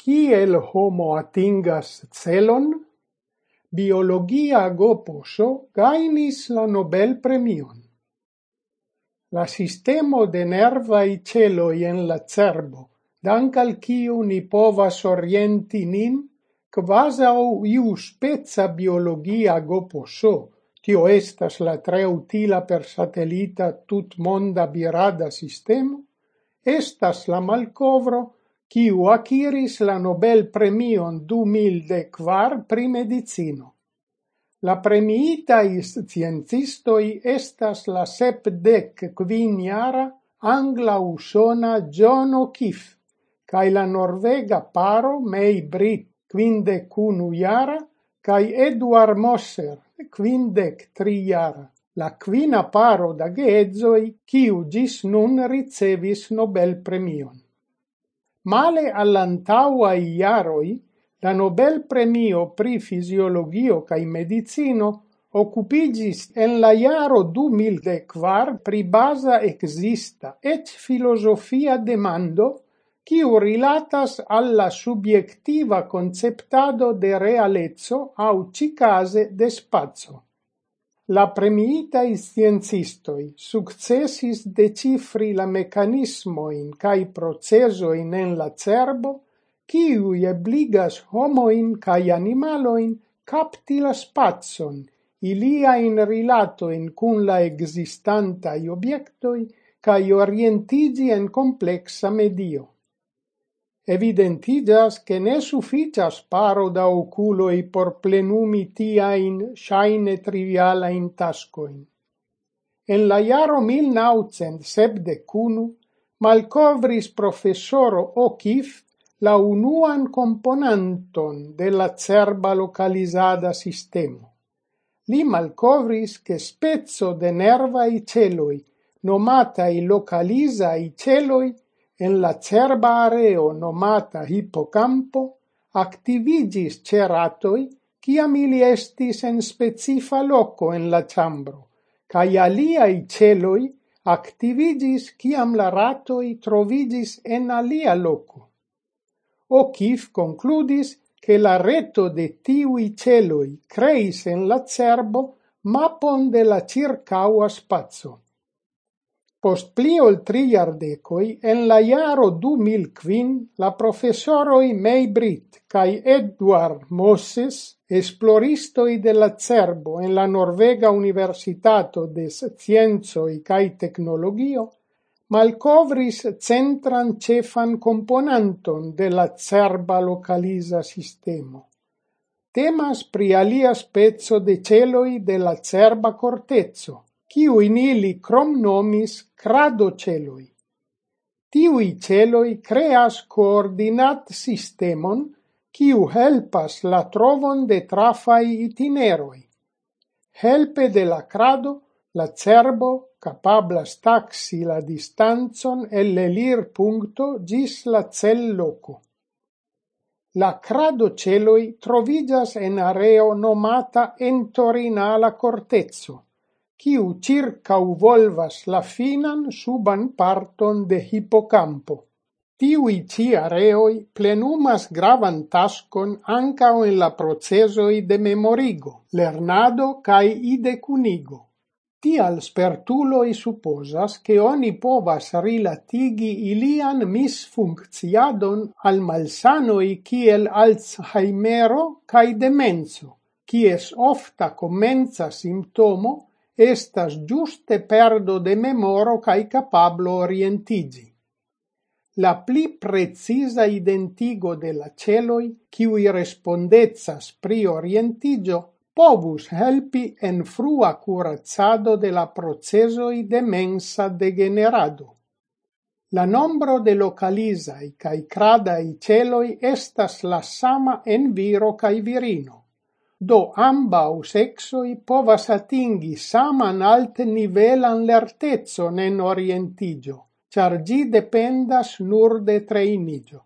Kiel homo atingas celon? Biologia goposo gainis la Nobel-premion. La sistemo de nervai celoi en la cerbo, dank al kiu ni povas orienti nin, quasau iu spezza biologia goposo, tio estas la tre utila per satelita tutmonda birada sistemo, estas la malcovro kiu akiris la Nobel-premion du mil de kvar pri medicino. La premiita scientisto estas la sepdek kvinjara angla-usona John O'Keefe kaj la norvega paro May Britt quindec unu jara cae Eduard Moser quindec tri jara. La quina paro da geedzoi, kiu gis nun ricevis Nobel premion. Male al iaroi, la Nobel-premio pri fisiologio cae medicino occupigis en la iaro du pri baza exista et filosofia demando, quiu rilatas alla subiectiva conceptado de realezzo au cicase de spazio. La premiitaj sciencistoj sukcesis decifri la mekanismojn kaj procezojn en la cerbo, kiuj ebligas homojn kaj animalojn kapti la spacon, iliajn rilatojn kun la ekzistantaj objektoj kaj orientigi en kompleksa medio evidentigas che ne sufficias paro da oculoi por plenumi tiain shaine trivialain tascoin. En la iaro 1971 malcovris professoro O'Keefe la unuan componanton de la cerba localizada sistemo. Li malcovris che spezzo de nervai celoi, nomatai localizai celoi, en la cerba areo nomata hippocampo activigis ceratoi ciam ili estis en specifa loco en la chambro, cae aliai celoi activigis ciam la ratoi trovigis en alia loco. Okif concludis che la reto de tiui celoi creis en la cerbo mapon de la circaua spazio. Post pli ol tri jardekoj, en la jaro du la professoroi May Britt cae Edward Moses, esploristoi de la cerbo en la Norvega Universitato de Scienzoi cae Tecnologio, malcovris centran cefan componanton de la cerba localiza sistemo. Temas pri alia spezzo de celoi de la cerba cortezzo, kiujn ili kromnomis "krado-ĉeloj". Tiui celoi creas coordinat sistemon quiu helpas la trovon de trafai itineroi. Helpe de la crado, la cerbo capablas taxi la distanzon el l'elirpunkto gis la cel loco. La crado-celoi trovigas en areo nomata entorinala cortezzo kiu volvas la finan suban parton de hipocampo. Tiui ci areoi plenumas gravan tascon ancao en la procesoi de memorigo, lernado cae idecunigo. Tial spertuloi supposas che oni povas rilatigi ilian misfunkciadon al malsanoi kiel Alzheimero cae demenso, kies ofta comenza simptomo estas giuste perdo de memoro cae capablo orientigi. La pli precisa identigo de la celoi, kiuj respondezas pri orientigio, povus helpi en frua curazzado de la procesoi de mensa degenerado. La nombro de localizai cae cradai celoi estas la sama en viro cae virino do ambau sexoi povas atingi saman altnivelan lertecon en orientigio, char gi dependas nur de treinigio.